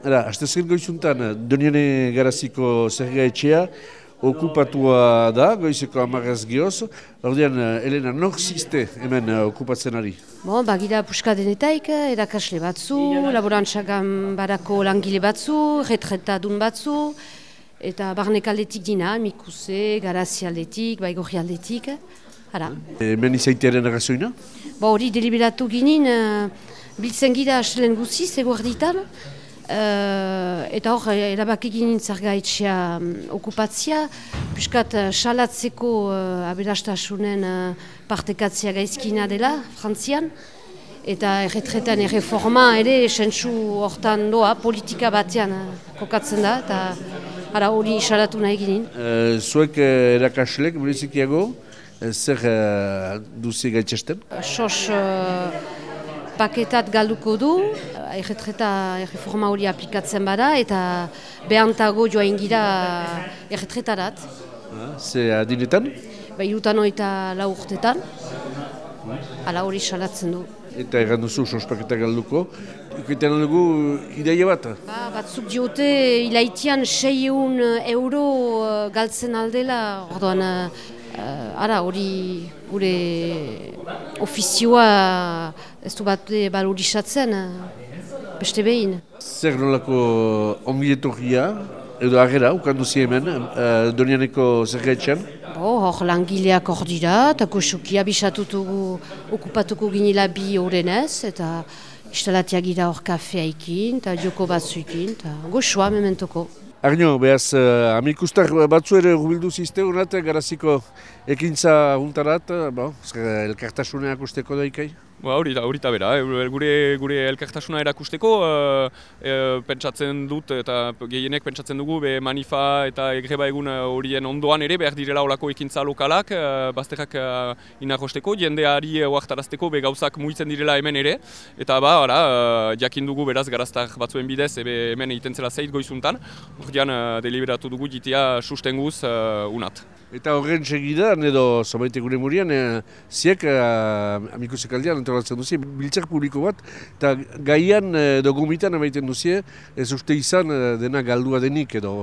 Era, astezken goizuntan, Doniane Garaziko zerga etxea, okupatua da, goizeko amarraz gioz. Ordean, Elena, nor ziste hemen uh, okupatzen ari? Bon, bagira puska denetaik, erakasle batzu, laborantzagan barako langile batzu, retretadun batzu, eta barnek aldetik dina, mikuse, garazi aldetik, baigorri aldetik. Hala. Hemen izaitearen arrazoina? Bo, hori deliberatu ginin, uh, biltzen gira aselen guziz, eguarditan, Uh, eta hor, erabak egin zerga etxea um, okupatzia, piskat uh, salatzeko uh, aberastasunen uh, partekatzea gaizkina dela, frantzian, eta erretretan erreforma ere esentzu hortan doa, politika batean uh, kokatzen da, eta ara hori salatu nahi ginen. Uh, zuek uh, erakaslek, mulizikiago, uh, zer uh, duzi gaitxesten? Sos... Uh, paketat galduko du, erretreta erreforma hori aplikatzen bada, eta behantago joa gira erretretarat. Ah, ze adinetan? Ba, irutan oita lau urtetan, ala hori salatzen du. Eta erran duzu, sospaketa galduko. Ikuetan dugu, ideia bat? Ba, batzuk diote, ilaitian 6 euro uh, galtzen aldela, orduan, uh, ara hori gure ofizioa ez du bat balorizatzen, beste behin. Zer nolako ongietorria, edo agera, ukanduzi hemen, uh, Donianeko zergaitxan? Hor langileak hor dira, eta kosuki abisatutugu okupatuko ginila bi horrenez, eta instalatiak gira hor kafeaikin, eta joko batzuikin, eta goxoa mementoko. Arno, behaz, uh, amikustar batzu ere gubildu zizte honat, garaziko ekintza juntarat, bon, elkartasuneak usteko daikai? Ba, hori da, hori da bera, eh? gure, gure elkartasuna erakusteko uh, uh, pentsatzen dut eta gehienek pentsatzen dugu be manifa eta egreba egun horien ondoan ere behar direla olako ekintza lokalak uh, bazterrak uh, inarrosteko, jendeari oartarazteko be gauzak muitzen direla hemen ere eta ba, ara, uh, jakin dugu beraz garaztar batzuen bidez ebe hemen egiten zela zeit goizuntan hori uh, deliberatu dugu jitia sustenguz unat. Eta horren segidan edo zomaite gure murian, eh, ziek eh, amikusek aldean antolatzen duzie, biltzak publiko bat, eta gaian eh, edo gumitan emaiten duzie, ez uste izan dena galdua denik edo...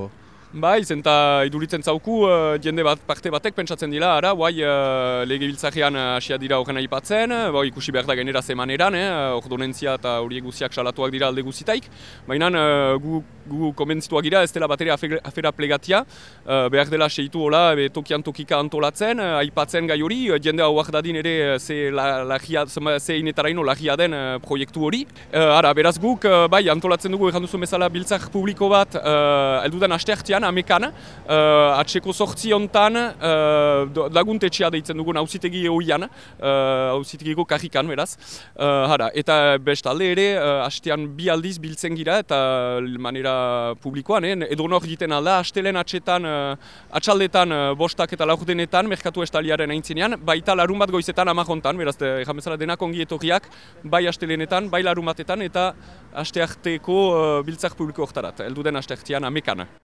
Bai, zenta iduritzen zauku, uh, jende bat parte batek pentsatzen dira, ara, bai, uh, lege biltzarean hasia dira horren aipatzen, bai, ikusi behar da genera zemaneran, eh, ordonentzia eta horiek guziak salatuak dira alde guzitaik, baina uh, gu, gu komentzituak gira ez dela bateria afera plegatia, uh, behar dela seitu hola, be, tokian tokika antolatzen, uh, aipatzen gai hori, uh, jende hau dadin ere ze, la, lagia, ze inetaraino lagia den uh, proiektu hori. Uh, ara, beraz guk, uh, bai, antolatzen dugu, egin duzu bezala biltzak publiko bat, uh, eldudan aste amekan, uh, atxeko sortzi hontan uh, laguntetxea deitzen dugun eoian, hauzitegiko uh, karrikan, beraz. Uh, hara, eta bestalde ere, uh, hastean bi aldiz biltzen gira, eta manera publikoan, eh? edo nor egiten alda, hastelen atxetan, uh, atxaldetan uh, bostak eta laurdenetan, merkatu estaliaren aintzinean, baita larun bat goizetan amajontan, beraz, egan bezala denak ongi etorriak, bai hastelenetan, bai larun batetan, eta haste arteko uh, biltzak publiko hortarat, elduden haste artean amekana.